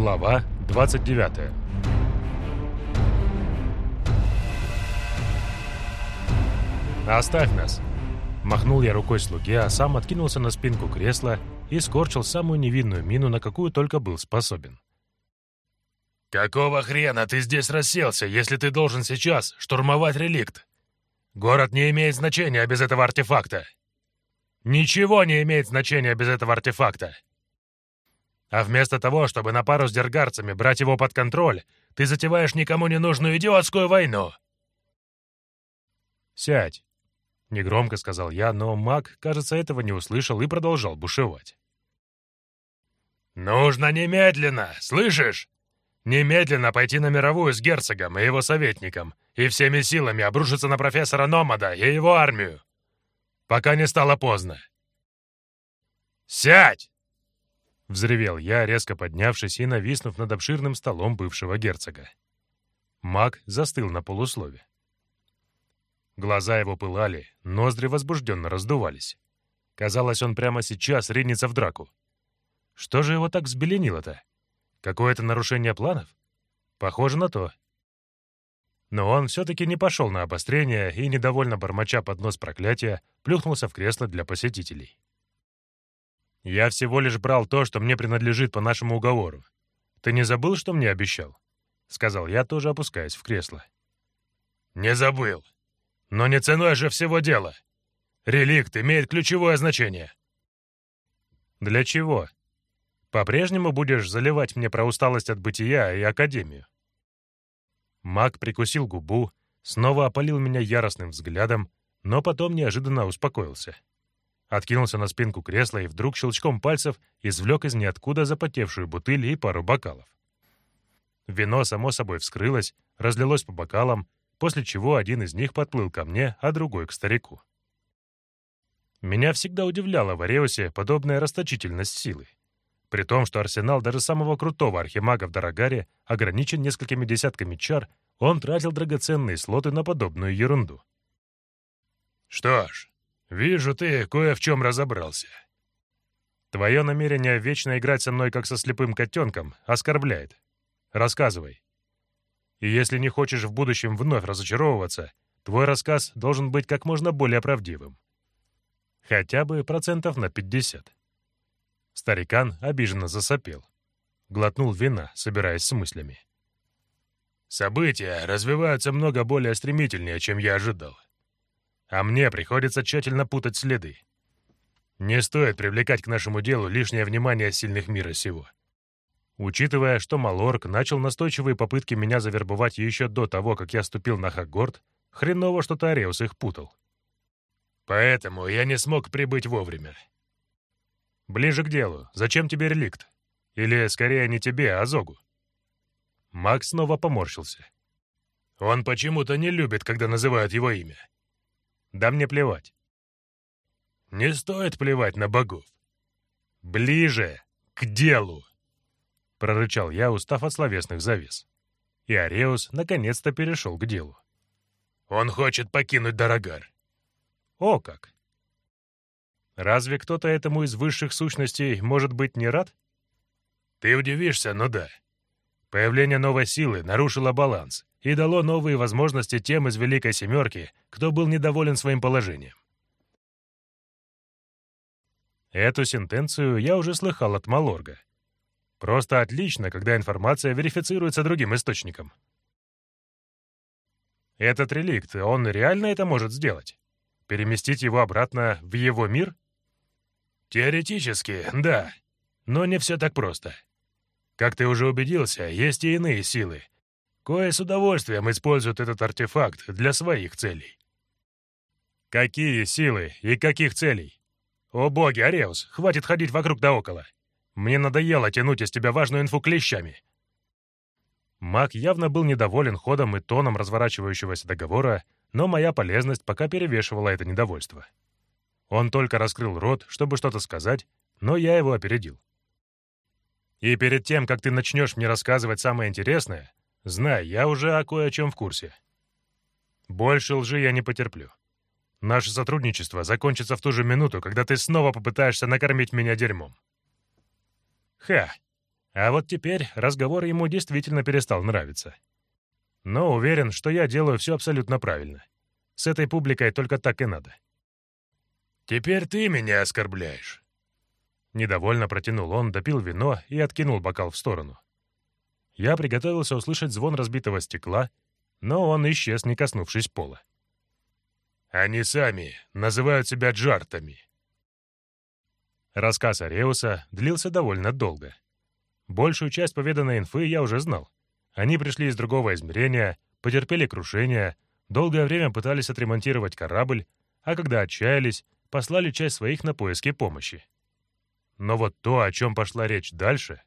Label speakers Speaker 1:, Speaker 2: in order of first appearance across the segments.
Speaker 1: Глава 29 «Оставь нас!» Махнул я рукой слуге, а сам откинулся на спинку кресла и скорчил самую невинную мину, на какую только был способен.
Speaker 2: «Какого хрена ты здесь расселся, если ты должен сейчас штурмовать реликт? Город не имеет значения без этого артефакта. Ничего не имеет значения без этого артефакта. А вместо того, чтобы на пару с дергарцами брать его под контроль, ты затеваешь никому не нужную идиотскую войну!»
Speaker 1: «Сядь!» — негромко сказал я, но маг, кажется, этого не услышал и продолжал бушевать.
Speaker 2: «Нужно немедленно, слышишь? Немедленно пойти на мировую с герцогом и его советником и всеми силами обрушиться на профессора Номада и его армию, пока не стало поздно. Сядь!» Взревел я, резко поднявшись и нависнув над обширным столом бывшего герцога. Маг застыл на полуслове. Глаза его пылали, ноздри возбужденно раздувались. Казалось, он прямо сейчас ринется в драку. Что же его так взбеленило-то? Какое-то нарушение планов? Похоже на то. Но он все-таки не пошел на обострение и, недовольно бормоча под нос проклятия, плюхнулся в кресло для посетителей. «Я всего лишь брал то, что мне принадлежит по нашему уговору. Ты не забыл, что мне обещал?» — сказал я, тоже опускаясь в кресло. «Не забыл. Но не ценой же всего дела. Реликт имеет ключевое значение».
Speaker 1: «Для чего? По-прежнему будешь заливать мне про усталость от бытия и академию?» Маг прикусил губу, снова опалил меня яростным взглядом, но потом неожиданно успокоился. Откинулся на спинку кресла и вдруг щелчком пальцев извлек из ниоткуда запотевшую бутыль и пару бокалов. Вино, само собой, вскрылось, разлилось по бокалам, после чего один из них подплыл ко мне, а другой — к старику. Меня всегда удивляла в Ареусе подобная расточительность силы. При том, что арсенал даже самого крутого архимага в Дорогаре ограничен несколькими десятками чар, он тратил драгоценные слоты на подобную ерунду.
Speaker 2: «Что ж, «Вижу, ты кое в чем разобрался».
Speaker 1: «Твое намерение вечно играть со мной, как со слепым котенком, оскорбляет. Рассказывай. И если не хочешь в будущем вновь разочаровываться, твой рассказ должен быть как можно более правдивым. Хотя бы процентов на пятьдесят». Старикан обиженно засопел. Глотнул вина, собираясь с мыслями.
Speaker 2: «События развиваются много более стремительнее, чем я ожидал а мне приходится тщательно путать следы. Не стоит привлекать к нашему делу лишнее внимание сильных мира сего.
Speaker 1: Учитывая, что Малорг начал настойчивые попытки меня завербовать еще до того, как я ступил на Хаггорд, хреново что-то Ареус их путал.
Speaker 2: Поэтому я не смог прибыть вовремя.
Speaker 1: Ближе к делу. Зачем тебе реликт? Или, скорее, не тебе, а Зогу? Макс снова поморщился.
Speaker 2: Он почему-то не любит, когда называют его имя.
Speaker 1: Да мне плевать.
Speaker 2: Не стоит плевать на богов.
Speaker 1: Ближе к делу, прорычал я, устав от словесных завес. И Ареус наконец-то перешел к делу.
Speaker 2: Он хочет покинуть Дорогар.
Speaker 1: О как! Разве кто-то этому из высших сущностей может быть не рад?
Speaker 2: Ты удивишься, но да.
Speaker 1: Появление новой силы нарушило баланс, и дало новые возможности тем из Великой Семерки, кто был недоволен своим положением. Эту сентенцию я уже слыхал от Малорга. Просто отлично, когда информация верифицируется другим источником. Этот реликт, он реально это может сделать? Переместить его обратно в его мир?
Speaker 2: Теоретически, да. Но не все так просто. Как ты уже убедился, есть и иные силы, Кое с удовольствием используют этот артефакт для своих целей.
Speaker 1: Какие силы и каких целей? О боги, Ареус, хватит ходить вокруг да около. Мне надоело тянуть из тебя важную инфу клещами. Маг явно был недоволен ходом и тоном разворачивающегося договора, но моя полезность пока перевешивала это недовольство. Он только раскрыл рот, чтобы что-то сказать, но я его опередил. И перед тем, как ты начнешь мне рассказывать самое интересное, Знай, я уже о кое о чем в курсе. Больше лжи я не потерплю. Наше сотрудничество закончится в ту же минуту, когда ты снова попытаешься накормить меня дерьмом. Ха! А вот теперь разговор ему действительно перестал нравиться. Но уверен, что я делаю все абсолютно правильно. С этой публикой только так и надо.
Speaker 2: «Теперь ты меня оскорбляешь».
Speaker 1: Недовольно протянул он, допил вино и откинул бокал в сторону. Я приготовился услышать звон разбитого стекла, но он исчез, не коснувшись пола.
Speaker 2: «Они сами называют себя джартами».
Speaker 1: Рассказ Ареуса длился довольно долго. Большую часть поведанной инфы я уже знал. Они пришли из другого измерения, потерпели крушение, долгое время пытались отремонтировать корабль, а когда отчаялись, послали часть своих на поиски помощи. Но вот то, о чем пошла речь дальше...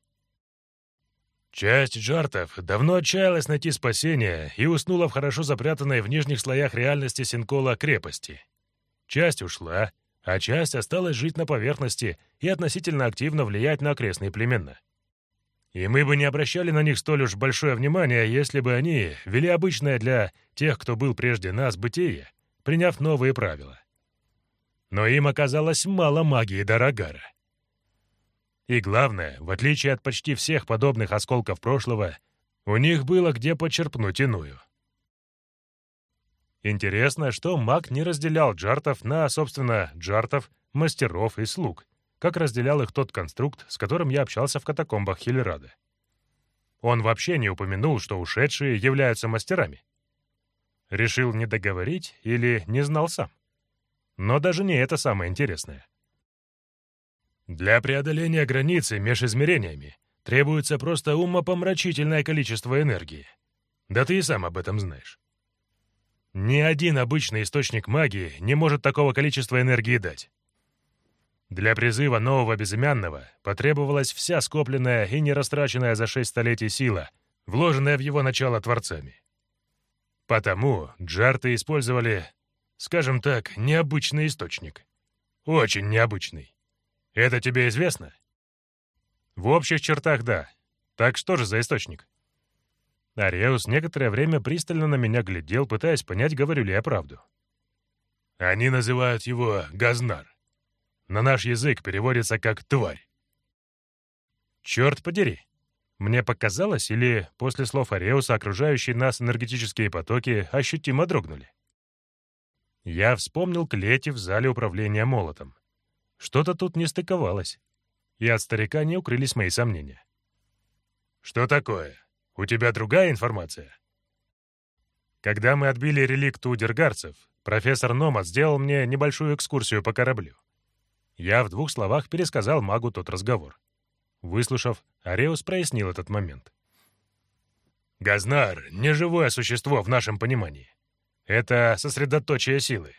Speaker 2: Часть жартов давно отчаялась найти спасение и уснула в хорошо запрятанной в нижних слоях реальности Синкола крепости. Часть ушла, а часть осталась жить на поверхности и относительно активно влиять на окрестные племена. И мы бы не обращали на них столь уж большое внимание, если бы они вели обычное для тех, кто был прежде нас, бытие, приняв новые правила. Но им оказалось мало магии Дорогара. И главное, в отличие от почти всех подобных осколков прошлого, у них было где почерпнуть иную.
Speaker 1: Интересно, что маг не разделял джартов на, собственно, джартов, мастеров и слуг, как разделял их тот конструкт, с которым я общался в катакомбах Хиллерада. Он вообще не упомянул, что ушедшие являются мастерами. Решил не договорить или не знал сам. Но даже не это самое интересное.
Speaker 2: Для преодоления границы между измерениями требуется просто умопомрачительное количество энергии. Да ты и сам об этом знаешь. Ни один обычный источник магии не может такого количества энергии дать. Для призыва нового безымянного потребовалась вся скопленная и не растраченная за шесть столетий сила, вложенная в его начало творцами. Потому джарты использовали, скажем так, необычный источник. Очень необычный. Это тебе известно?
Speaker 1: В общих чертах да. Так что же за источник? Ареус некоторое время пристально на меня глядел, пытаясь понять, говорю ли я правду.
Speaker 2: Они называют его Газнар на наш язык переводится как «тварь».
Speaker 1: Черт подери! Мне показалось, или после слов Ареуса окружающие нас энергетические потоки ощутимо дрогнули? Я вспомнил клети в зале управления молотом. Что-то тут не стыковалось, и от старика не укрылись мои сомнения.
Speaker 2: «Что такое? У тебя другая информация?»
Speaker 1: Когда мы отбили реликт у дергарцев, профессор Номад сделал мне небольшую экскурсию по кораблю. Я в двух словах пересказал магу тот разговор. Выслушав, Ареус прояснил этот момент.
Speaker 2: «Газнар — не живое существо в нашем понимании. Это сосредоточие силы.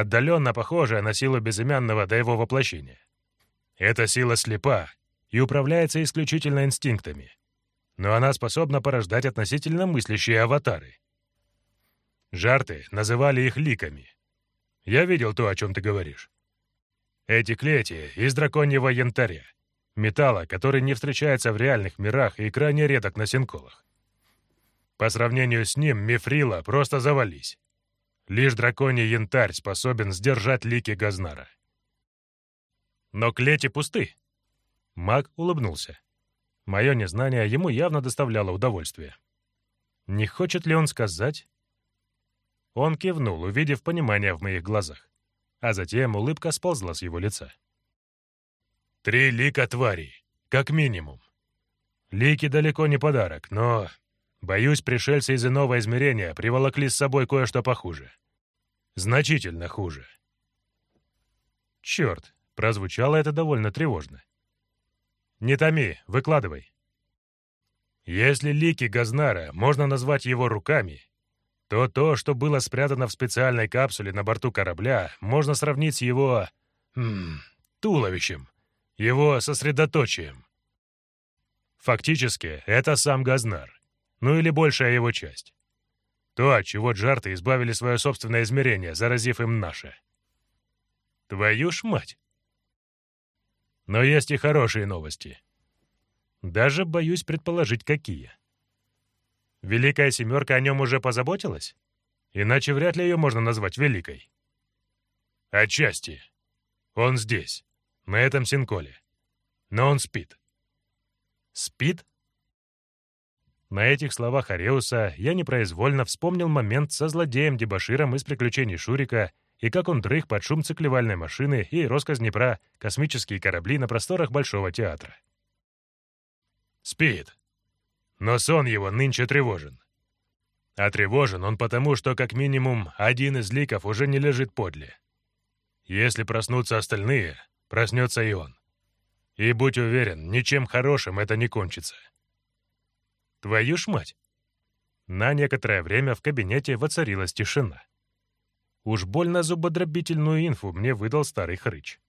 Speaker 2: Отдаленно похожее на силу безымянного до его воплощения. Эта сила слепа и управляется исключительно инстинктами, но она способна порождать относительно мыслящие аватары. Жарты называли их ликами. Я видел то, о чем ты говоришь. Эти клети из драконьего янтаря, металла, который не встречается в реальных мирах и крайне редок на синколах. По сравнению с ним мифрила просто завались. Лишь драконий янтарь способен сдержать лики Газнара.
Speaker 1: Но клети пусты. Маг улыбнулся. Мое незнание ему явно доставляло удовольствие. Не хочет ли он сказать? Он кивнул, увидев понимание в моих глазах а затем улыбка сползла с его лица.
Speaker 2: «Три лика тварей, как минимум. Лики далеко не подарок, но, боюсь, пришельцы из иного измерения приволокли с собой кое-что похуже. Значительно хуже».
Speaker 1: «Черт!» — прозвучало это довольно тревожно. «Не томи, выкладывай».
Speaker 2: Если лики Газнара можно назвать его руками, то то, что было спрятано в специальной капсуле на борту корабля, можно сравнить с его... М туловищем, его сосредоточием. Фактически, это сам Газнар, ну или большая его часть. То, от чего джарты избавили свое собственное измерение, заразив им наше. Твою ж мать! Но есть и хорошие новости.
Speaker 1: Даже боюсь предположить, какие. Великая Семерка о нем уже позаботилась? Иначе вряд ли ее можно назвать Великой.
Speaker 2: Отчасти. Он здесь, на этом синколе. Но он спит.
Speaker 1: Спит? На этих словах Ареуса я непроизвольно вспомнил момент со злодеем-дебоширом из «Приключений Шурика» и как он дрых под шум циклевальной машины и росказни про космические корабли на просторах Большого театра.
Speaker 2: Спит. Но сон его нынче тревожен. А тревожен он потому, что как минимум один из ликов уже не лежит подле. Если проснутся остальные, проснется и он. И будь уверен, ничем хорошим это не кончится.
Speaker 1: Твою ж мать! На некоторое время в кабинете воцарилась тишина. Уж больно зубодробительную инфу мне выдал старый хрыч.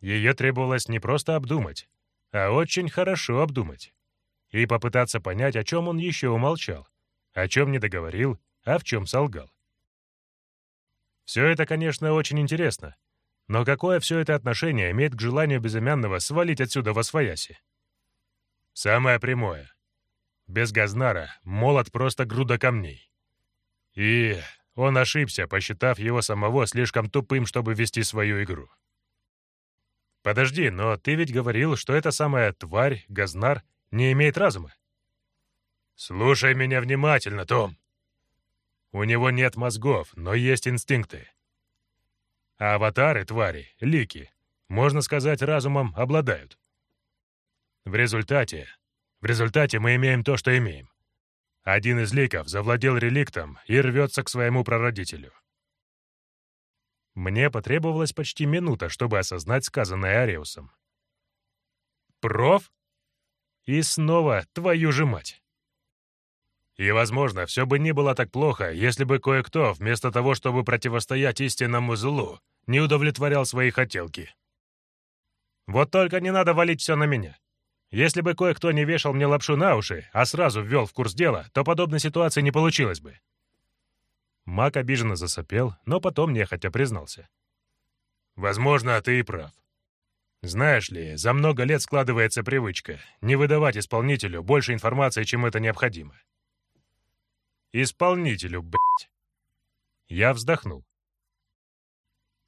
Speaker 1: Ее требовалось не просто обдумать, а очень хорошо обдумать. И попытаться понять, о чем он еще умолчал, о чем не договорил, а в чем солгал. Все это, конечно, очень интересно, но какое все это отношение имеет к желанию безымянного свалить отсюда во свояси?
Speaker 2: Самое прямое. Без Газнара молот просто груда камней. И он ошибся, посчитав его самого слишком тупым, чтобы вести свою игру.
Speaker 1: Подожди, но ты ведь говорил, что эта самая тварь, Газнар, не имеет разума.
Speaker 2: Слушай меня внимательно, Том. У него нет мозгов, но есть инстинкты. А аватары твари, лики, можно сказать, разумом обладают. В результате, в результате мы имеем то, что имеем. Один из ликов завладел реликтом и рвется к своему прародителю.
Speaker 1: Мне потребовалась почти минута, чтобы осознать сказанное Ареусом.
Speaker 2: «Проф?»
Speaker 1: И снова твою же мать.
Speaker 2: И, возможно, все бы не было так плохо, если бы кое-кто, вместо того, чтобы противостоять истинному злу, не удовлетворял свои хотелки.
Speaker 1: Вот только не надо валить все на меня. Если бы кое-кто не вешал мне лапшу на уши, а сразу ввел в курс дела, то подобной ситуации не получилось бы. Мак обиженно засопел, но потом нехотя признался.
Speaker 2: «Возможно, ты и прав. Знаешь ли, за много лет складывается привычка не выдавать исполнителю больше информации, чем это необходимо».
Speaker 1: «Исполнителю, блядь!» Я вздохнул.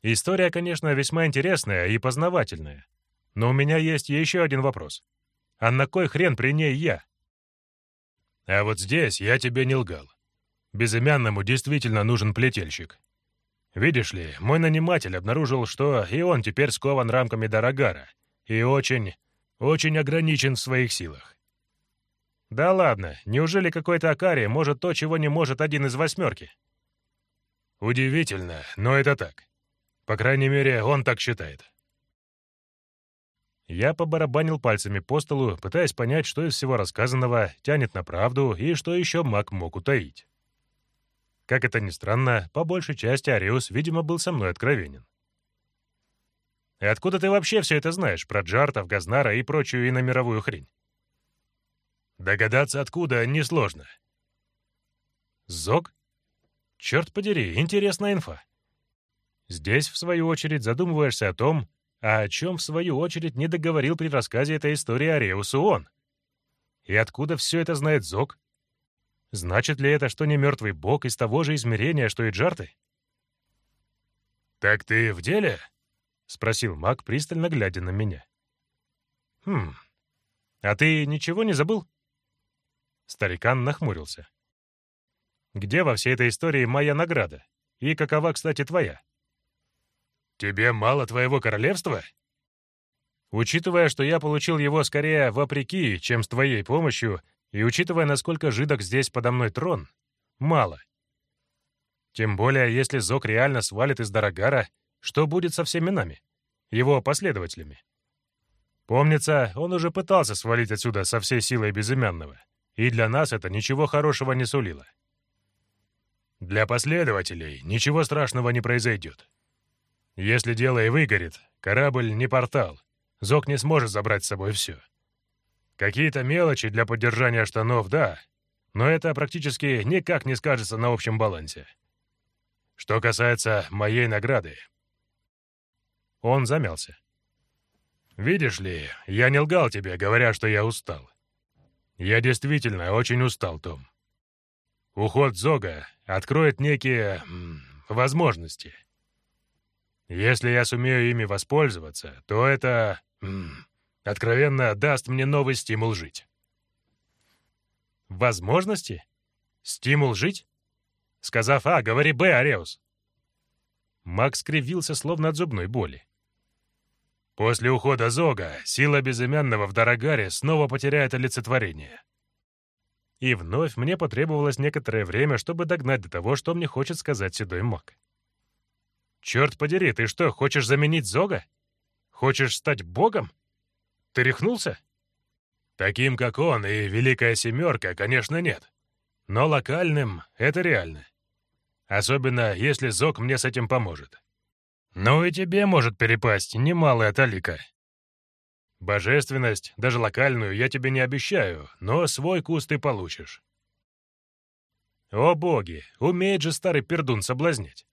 Speaker 1: История, конечно, весьма интересная и познавательная, но у меня есть еще один вопрос. А на кой хрен при ней я?
Speaker 2: А вот здесь я тебе не лгал. Безымянному действительно нужен плетельщик. Видишь ли, мой наниматель обнаружил, что и он теперь скован рамками Дорогара и очень, очень ограничен в своих силах.
Speaker 1: Да ладно, неужели какой-то Акари может то, чего не может один из восьмерки?
Speaker 2: Удивительно, но это так. По крайней мере, он так считает.
Speaker 1: Я побарабанил пальцами по столу, пытаясь понять, что из всего рассказанного тянет на правду и что еще маг мог утаить. Как это ни странно, по большей части Ариус, видимо, был со мной откровенен. «И откуда ты вообще все это знаешь про Джартов, Газнара и прочую иномировую хрень?»
Speaker 2: «Догадаться откуда несложно».
Speaker 1: «Зог? Черт подери, интересная инфа. Здесь, в свою очередь, задумываешься о том, о чем, в свою очередь, не договорил при рассказе этой истории Ареусу он. И откуда все это знает Зок? Значит ли это, что не мертвый бог из того же измерения, что и Джарты?
Speaker 2: «Так ты в деле?»
Speaker 1: — спросил маг, пристально глядя на меня. «Хм, а ты ничего не забыл?» Старикан нахмурился. «Где во всей этой истории моя награда? И какова, кстати, твоя?»
Speaker 2: «Тебе мало твоего королевства?»
Speaker 1: Учитывая, что я получил его скорее вопреки, чем с твоей помощью, и учитывая, насколько жидок здесь подо мной трон, мало. Тем более, если Зок реально свалит из Дорогара, что будет со всеми нами, его последователями? Помнится, он уже пытался свалить отсюда со всей силой безымянного, и для нас это ничего хорошего не сулило.
Speaker 2: Для последователей ничего страшного не произойдет. Если дело и выгорит, корабль не портал. Зок не сможет забрать с собой все. Какие-то мелочи для поддержания штанов, да, но это практически никак не скажется на общем балансе. Что касается моей награды...
Speaker 1: Он замялся.
Speaker 2: «Видишь ли, я не лгал тебе, говоря, что я устал. Я действительно очень устал, Том. Уход Зога откроет некие... Возможности. Если я сумею ими воспользоваться, то это... М,
Speaker 1: Откровенно даст мне новый стимул жить.
Speaker 2: Возможности? Стимул жить? Сказав А, говори Б, Ареус. Макс скривился, словно от зубной боли.
Speaker 1: После ухода Зога сила безымянного в Дорогаре снова потеряет олицетворение.
Speaker 2: И вновь мне потребовалось некоторое время, чтобы догнать до того, что мне хочет сказать седой маг. «Черт подери, ты что, хочешь заменить Зога? Хочешь стать богом? Ты рехнулся?»
Speaker 1: Таким, как он и Великая Семерка, конечно, нет. Но локальным — это реально. Особенно, если Зог мне с этим поможет. Ну и тебе может перепасть немалая талика. Божественность, даже локальную, я тебе не обещаю, но свой куст ты получишь.
Speaker 2: О боги, умеет же старый пердун соблазнять.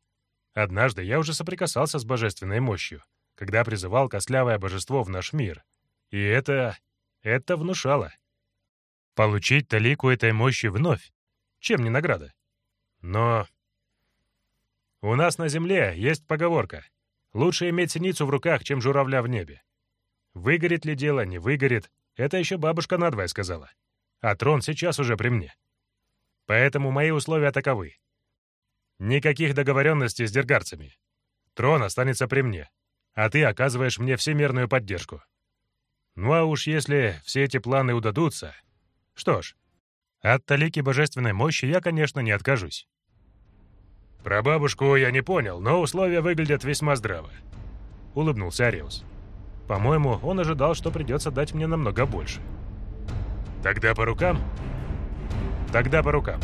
Speaker 2: Однажды я уже соприкасался с божественной мощью, когда призывал костлявое божество в наш мир. И это... это внушало. Получить талику этой мощи вновь. Чем не награда? Но... У нас на земле есть поговорка. Лучше иметь синицу в руках, чем журавля в небе. Выгорит ли дело, не выгорит, это еще бабушка надвое сказала. А трон сейчас уже при мне. Поэтому мои условия таковы. Никаких договоренностей с дергарцами. Трон останется при мне, а ты оказываешь мне всемирную поддержку. Ну а уж если все эти планы удадутся... Что ж, от талики божественной мощи я, конечно, не откажусь.
Speaker 1: Про бабушку я не понял, но условия выглядят весьма здраво.
Speaker 2: Улыбнулся Ариус. По-моему, он ожидал, что придется дать мне намного больше.
Speaker 1: Тогда по рукам?
Speaker 2: Тогда по рукам.